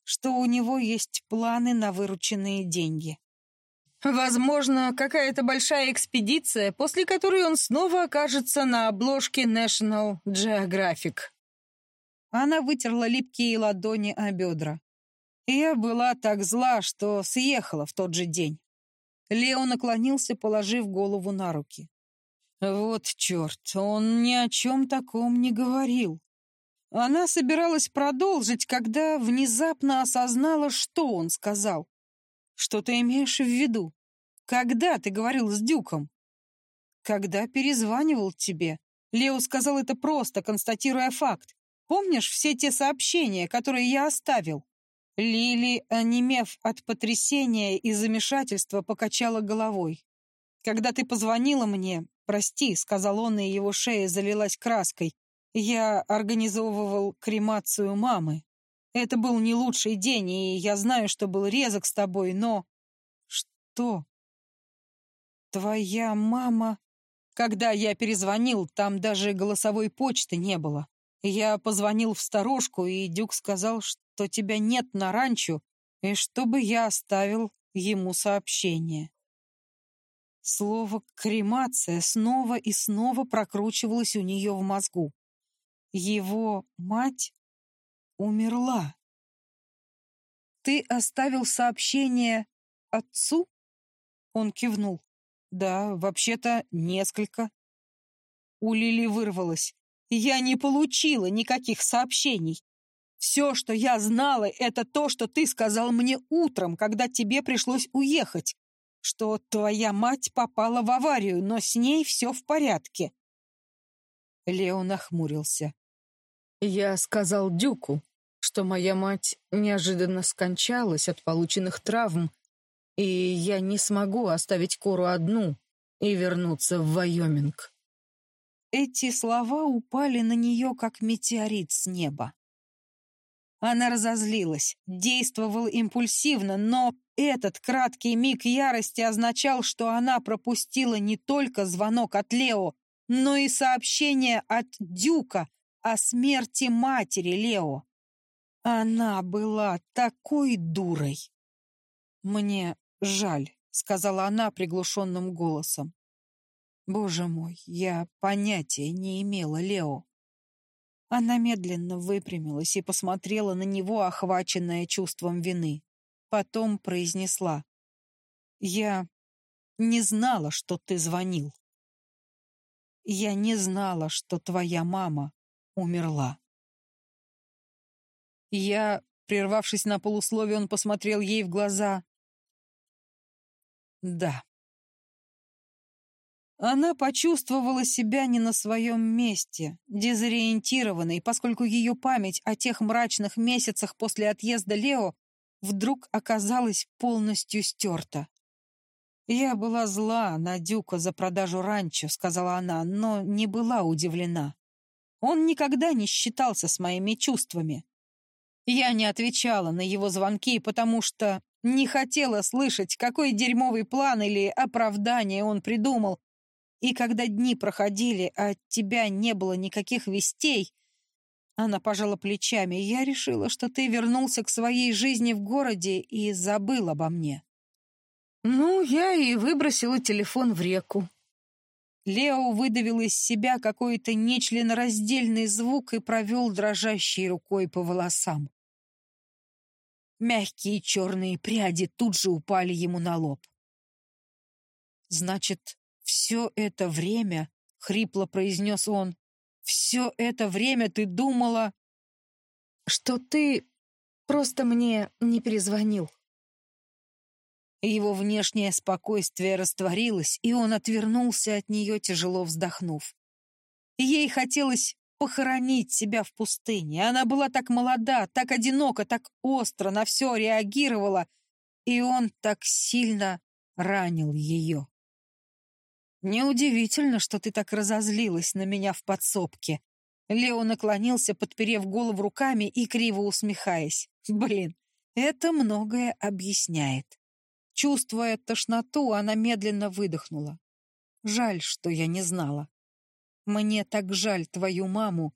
A: что у него есть планы на вырученные деньги. Возможно, какая-то большая экспедиция, после которой он снова окажется на обложке National Geographic. Она вытерла липкие ладони о бедра. Я была так зла, что съехала в тот же день. Лео наклонился, положив голову на руки. Вот черт, он ни о чем таком не говорил. Она собиралась продолжить, когда внезапно осознала, что он сказал. Что ты имеешь в виду? Когда ты говорил с Дюком? Когда перезванивал тебе. Лео сказал это просто, констатируя факт. Помнишь все те сообщения, которые я оставил? Лили, онемев от потрясения и замешательства, покачала головой. «Когда ты позвонила мне, прости», — сказал он, и его шея залилась краской, «я организовывал кремацию мамы. Это был не лучший день, и я знаю, что был резок с тобой, но...» «Что?» «Твоя мама...» Когда я перезвонил, там даже голосовой почты не было. Я позвонил в сторожку, и Дюк сказал, что то тебя нет на ранчо, и чтобы я оставил ему сообщение. Слово «кремация» снова и снова прокручивалось у нее в мозгу. Его мать умерла. «Ты оставил сообщение отцу?» Он кивнул. «Да, вообще-то несколько». У Лили вырвалось. «Я не получила никаких сообщений. Все, что я знала, это то, что ты сказал мне утром, когда тебе пришлось уехать, что твоя мать попала в аварию, но с ней все в порядке. Лео нахмурился. Я сказал Дюку, что моя мать неожиданно скончалась от полученных травм, и я не смогу оставить Кору одну и вернуться в Вайоминг. Эти слова упали на нее, как метеорит с неба. Она разозлилась, действовала импульсивно, но этот краткий миг ярости означал, что она пропустила не только звонок от Лео, но и сообщение от Дюка о смерти матери Лео. Она была такой дурой. «Мне жаль», — сказала она приглушенным голосом. «Боже мой, я понятия не имела Лео». Она медленно выпрямилась и посмотрела на него, охваченная чувством вины. Потом произнесла. «Я не знала, что ты звонил. Я не знала, что твоя мама умерла». Я, прервавшись на полусловие, он посмотрел ей в глаза. «Да». Она почувствовала себя не на своем месте, дезориентированной, поскольку ее память о тех мрачных месяцах после отъезда Лео вдруг оказалась полностью стерта. «Я была зла на Дюка за продажу ранчо», — сказала она, но не была удивлена. Он никогда не считался с моими чувствами. Я не отвечала на его звонки, потому что не хотела слышать, какой дерьмовый план или оправдание он придумал, и когда дни проходили, а от тебя не было никаких вестей, Она пожала плечами. «Я решила, что ты вернулся к своей жизни в городе и забыл обо мне». «Ну, я и выбросила телефон в реку». Лео выдавил из себя какой-то нечленораздельный звук и провел дрожащей рукой по волосам. Мягкие черные пряди тут же упали ему на лоб. «Значит, все это время, — хрипло произнес он, — все это время ты думала, что ты просто мне не перезвонил?» Его внешнее спокойствие растворилось, и он отвернулся от нее, тяжело вздохнув. Ей хотелось похоронить себя в пустыне. Она была так молода, так одинока, так остро на все реагировала, и он так сильно ранил ее. «Неудивительно, что ты так разозлилась на меня в подсобке». Лео наклонился, подперев голову руками и криво усмехаясь. «Блин, это многое объясняет». Чувствуя тошноту, она медленно выдохнула. «Жаль, что я не знала. Мне так жаль твою маму».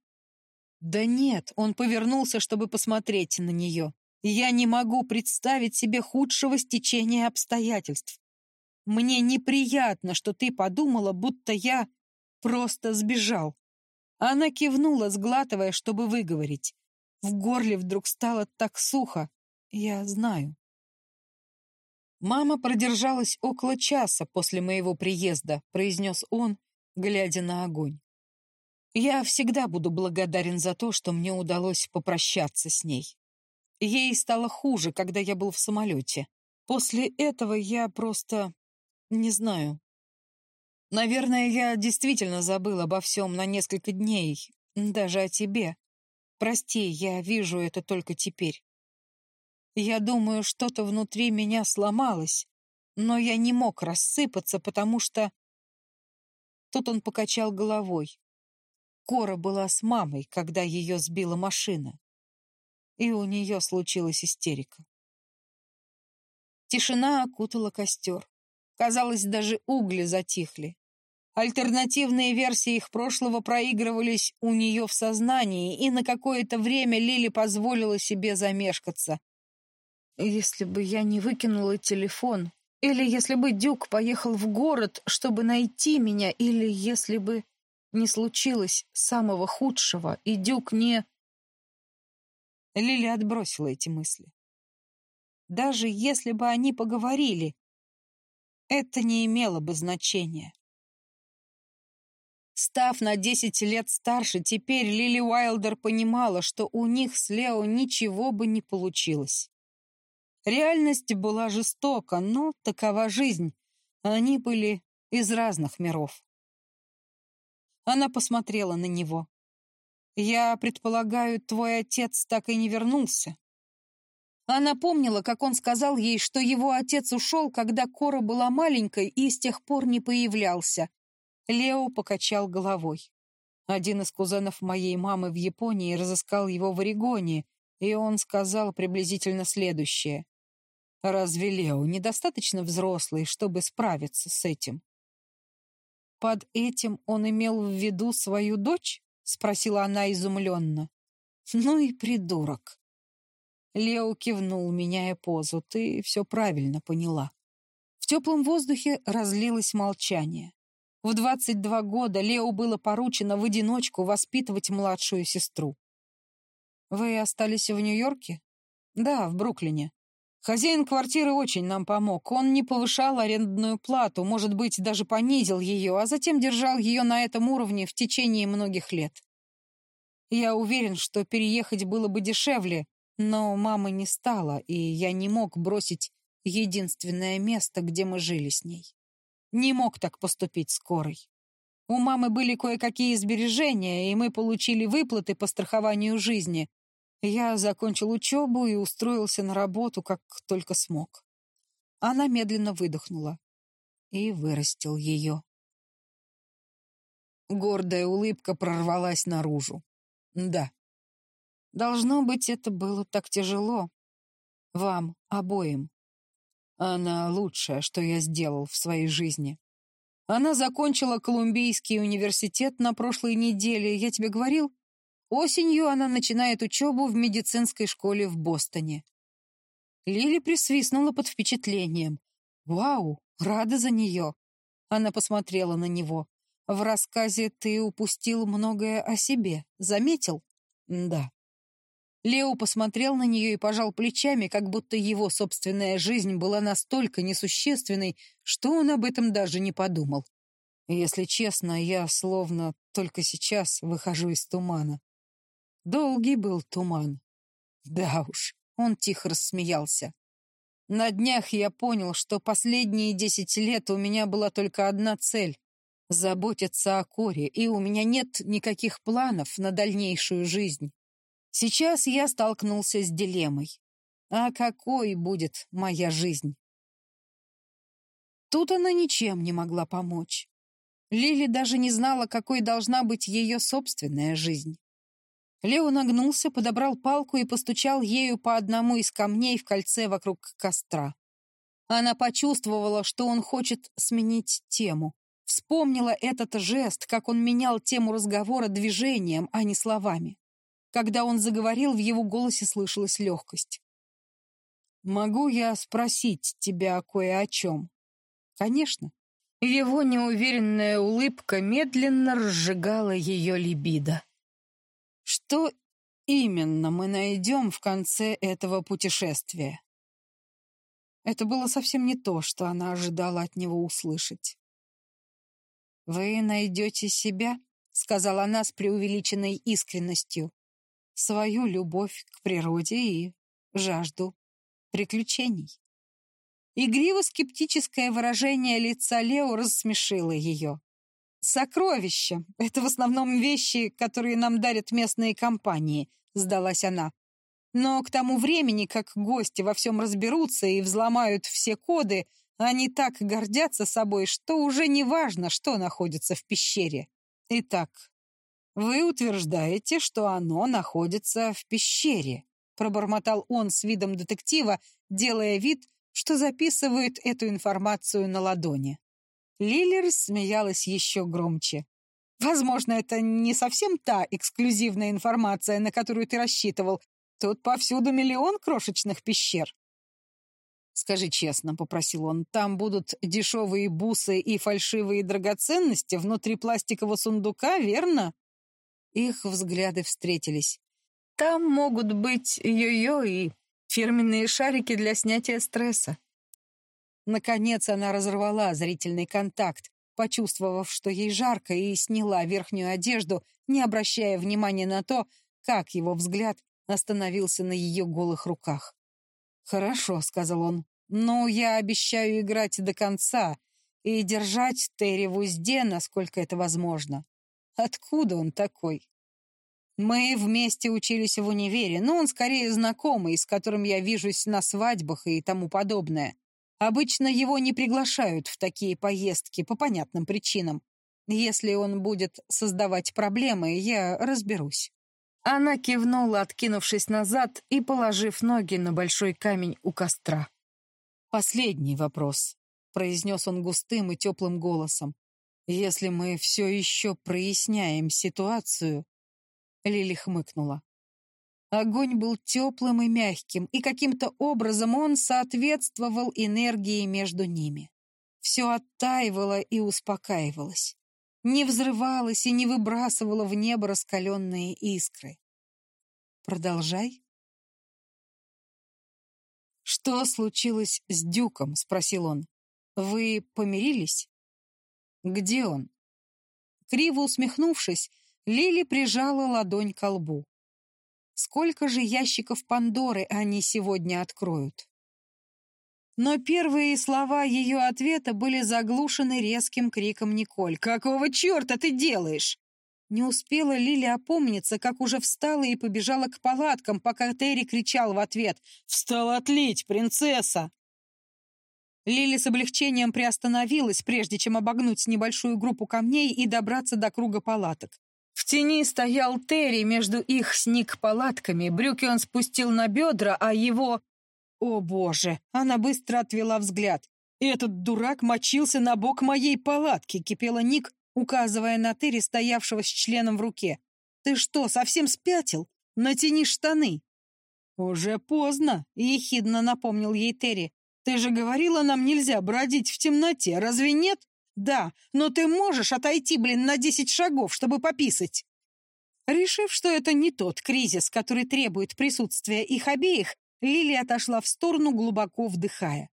A: «Да нет», — он повернулся, чтобы посмотреть на нее. «Я не могу представить себе худшего стечения обстоятельств. Мне неприятно, что ты подумала, будто я просто сбежал. Она кивнула, сглатывая, чтобы выговорить. В горле вдруг стало так сухо. Я знаю. «Мама продержалась около часа после моего приезда», — произнес он, глядя на огонь. «Я всегда буду благодарен за то, что мне удалось попрощаться с ней. Ей стало хуже, когда я был в самолете. После этого я просто не знаю. Наверное, я действительно забыл обо всем на несколько дней, даже о тебе. Прости, я вижу это только теперь. Я думаю, что-то внутри меня сломалось, но я не мог рассыпаться, потому что... Тут он покачал головой. Кора была с мамой, когда ее сбила машина. И у нее случилась истерика. Тишина окутала костер. Казалось, даже угли затихли. Альтернативные версии их прошлого проигрывались у нее в сознании, и на какое-то время Лили позволила себе замешкаться. «Если бы я не выкинула телефон, или если бы Дюк поехал в город, чтобы найти меня, или если бы не случилось самого худшего, и Дюк не...» Лили отбросила эти мысли. Даже если бы они поговорили, это не имело бы значения. Став на 10 лет старше, теперь Лили Уайлдер понимала, что у них с Лео ничего бы не получилось. Реальность была жестока, но такова жизнь. Они были из разных миров. Она посмотрела на него. «Я предполагаю, твой отец так и не вернулся?» Она помнила, как он сказал ей, что его отец ушел, когда Кора была маленькой и с тех пор не появлялся. Лео покачал головой. Один из кузенов моей мамы в Японии разыскал его в Орегоне, и он сказал приблизительно следующее. «Разве Лео недостаточно взрослый, чтобы справиться с этим?» «Под этим он имел в виду свою дочь?» — спросила она изумленно. «Ну и придурок». Лео кивнул, меняя позу. «Ты все правильно поняла». В теплом воздухе разлилось молчание. В 22 года Лео было поручено в одиночку воспитывать младшую сестру. «Вы остались в Нью-Йорке?» «Да, в Бруклине. Хозяин квартиры очень нам помог. Он не повышал арендную плату, может быть, даже понизил ее, а затем держал ее на этом уровне в течение многих лет. Я уверен, что переехать было бы дешевле, но мамы не стало, и я не мог бросить единственное место, где мы жили с ней. Не мог так поступить скорой. У мамы были кое-какие сбережения, и мы получили выплаты по страхованию жизни. Я закончил учебу и устроился на работу, как только смог. Она медленно выдохнула и вырастил ее. Гордая улыбка прорвалась наружу. Да, Должно быть, это было так тяжело. Вам обоим. Она лучшее, что я сделал в своей жизни. Она закончила Колумбийский университет на прошлой неделе. Я тебе говорил? Осенью она начинает учебу в медицинской школе в Бостоне. Лили присвистнула под впечатлением. «Вау, рада за нее!» Она посмотрела на него. «В рассказе ты упустил многое о себе. Заметил?» «Да». Лео посмотрел на нее и пожал плечами, как будто его собственная жизнь была настолько несущественной, что он об этом даже не подумал. Если честно, я словно только сейчас выхожу из тумана. Долгий был туман. Да уж, он тихо рассмеялся. На днях я понял, что последние десять лет у меня была только одна цель — заботиться о Коре, и у меня нет никаких планов на дальнейшую жизнь. Сейчас я столкнулся с дилеммой. А какой будет моя жизнь? Тут она ничем не могла помочь. Лили даже не знала, какой должна быть ее собственная жизнь. Лео нагнулся, подобрал палку и постучал ею по одному из камней в кольце вокруг костра. Она почувствовала, что он хочет сменить тему. Вспомнила этот жест, как он менял тему разговора движением, а не словами. Когда он заговорил, в его голосе слышалась легкость. «Могу я спросить тебя кое о чем?» «Конечно». Его неуверенная улыбка медленно разжигала ее либидо. «Что именно мы найдем в конце этого путешествия?» Это было совсем не то, что она ожидала от него услышать. «Вы найдете себя?» — сказала она с преувеличенной искренностью свою любовь к природе и жажду приключений. Игриво-скептическое выражение лица Лео рассмешило ее. «Сокровища — это в основном вещи, которые нам дарят местные компании», — сдалась она. «Но к тому времени, как гости во всем разберутся и взломают все коды, они так гордятся собой, что уже не важно, что находится в пещере. Итак, «Вы утверждаете, что оно находится в пещере», пробормотал он с видом детектива, делая вид, что записывает эту информацию на ладони. Лилер смеялась еще громче. «Возможно, это не совсем та эксклюзивная информация, на которую ты рассчитывал. Тут повсюду миллион крошечных пещер». «Скажи честно», — попросил он, — «там будут дешевые бусы и фальшивые драгоценности внутри пластикового сундука, верно?» Их взгляды встретились. Там могут быть йо-йо и фирменные шарики для снятия стресса. Наконец она разорвала зрительный контакт, почувствовав, что ей жарко, и сняла верхнюю одежду, не обращая внимания на то, как его взгляд остановился на ее голых руках. «Хорошо», — сказал он, — «но я обещаю играть до конца и держать Терри в узде, насколько это возможно. Откуда он такой? Мы вместе учились в универе, но он скорее знакомый, с которым я вижусь на свадьбах и тому подобное. Обычно его не приглашают в такие поездки по понятным причинам. Если он будет создавать проблемы, я разберусь. Она кивнула, откинувшись назад и положив ноги на большой камень у костра. «Последний вопрос», — произнес он густым и теплым голосом. Если мы все еще проясняем ситуацию...» Лили хмыкнула. Огонь был теплым и мягким, и каким-то образом он соответствовал энергии между ними. Все оттаивало и успокаивалось. Не взрывалось и не выбрасывало в небо раскаленные искры. «Продолжай». «Что случилось с Дюком?» — спросил он. «Вы помирились?» Где он? Криво усмехнувшись, Лили прижала ладонь к лбу. Сколько же ящиков Пандоры они сегодня откроют? Но первые слова ее ответа были заглушены резким криком Николь. «Какого черта ты делаешь?» Не успела Лили опомниться, как уже встала и побежала к палаткам, пока Терри кричал в ответ «Встала отлить, принцесса!» Лили с облегчением приостановилась, прежде чем обогнуть небольшую группу камней и добраться до круга палаток. В тени стоял Терри между их сник палатками, брюки он спустил на бедра, а его... О, боже! Она быстро отвела взгляд. «Этот дурак мочился на бок моей палатки», — кипела Ник, указывая на Терри, стоявшего с членом в руке. Ты что, совсем спятил? Натяни штаны!»
B: «Уже поздно», — ехидно напомнил ей Терри. «Ты же говорила, нам нельзя бродить в темноте, разве нет?»
A: «Да, но ты можешь отойти, блин, на десять шагов, чтобы пописать!» Решив, что это не тот кризис, который требует присутствия их обеих, Лили отошла в сторону, глубоко вдыхая.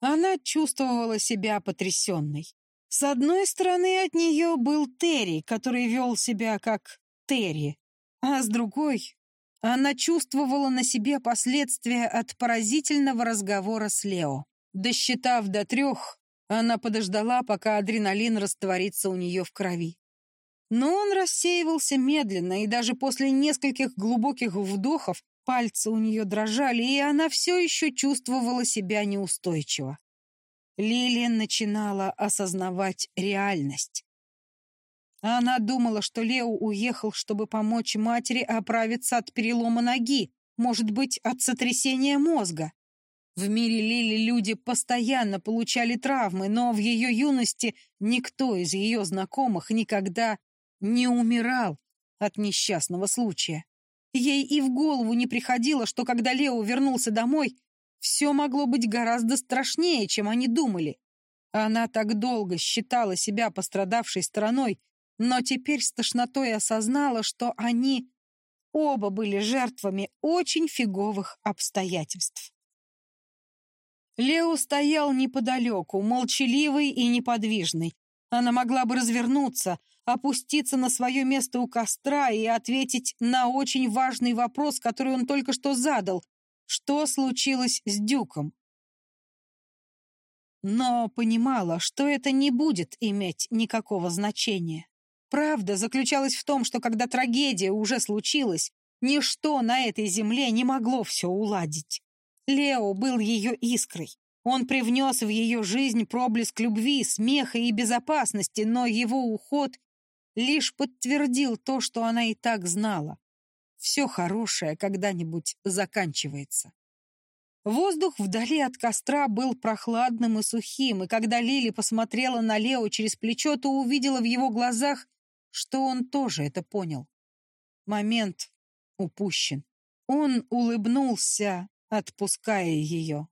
A: Она чувствовала себя потрясенной. С одной стороны, от нее был Терри, который вел себя как Терри, а с другой она чувствовала на себе последствия от поразительного разговора с Лео. Досчитав до трех, она подождала, пока адреналин растворится у нее в крови. Но он рассеивался медленно, и даже после нескольких глубоких вдохов пальцы у нее дрожали, и она все еще чувствовала себя неустойчиво. Лилия начинала осознавать реальность. Она думала, что Лео уехал, чтобы помочь матери оправиться от перелома ноги, может быть, от сотрясения мозга. В мире Лили люди постоянно получали травмы, но в ее юности никто из ее знакомых никогда не умирал от несчастного случая. Ей и в голову не приходило, что когда Лео вернулся домой, все могло быть гораздо страшнее, чем они думали. Она так долго считала себя пострадавшей стороной, но теперь с тошнотой осознала, что они оба были жертвами очень фиговых обстоятельств. Лео стоял неподалеку, молчаливый и неподвижный. Она могла бы развернуться, опуститься на свое место у костра и ответить на очень важный вопрос, который он только что задал. Что случилось с Дюком? Но понимала, что это не будет иметь никакого значения. Правда заключалась в том, что когда трагедия уже случилась, ничто на этой земле не могло все уладить. Лео был ее искрой. Он привнес в ее жизнь проблеск любви, смеха и безопасности, но его уход лишь подтвердил то, что она и так знала. Все хорошее когда-нибудь заканчивается. Воздух вдали от костра был прохладным и сухим, и когда Лили посмотрела на Лео через плечо, то увидела в его глазах что он тоже это понял. Момент упущен. Он улыбнулся, отпуская ее.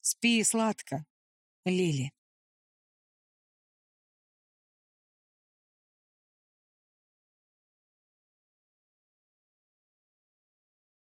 A: «Спи сладко, Лили».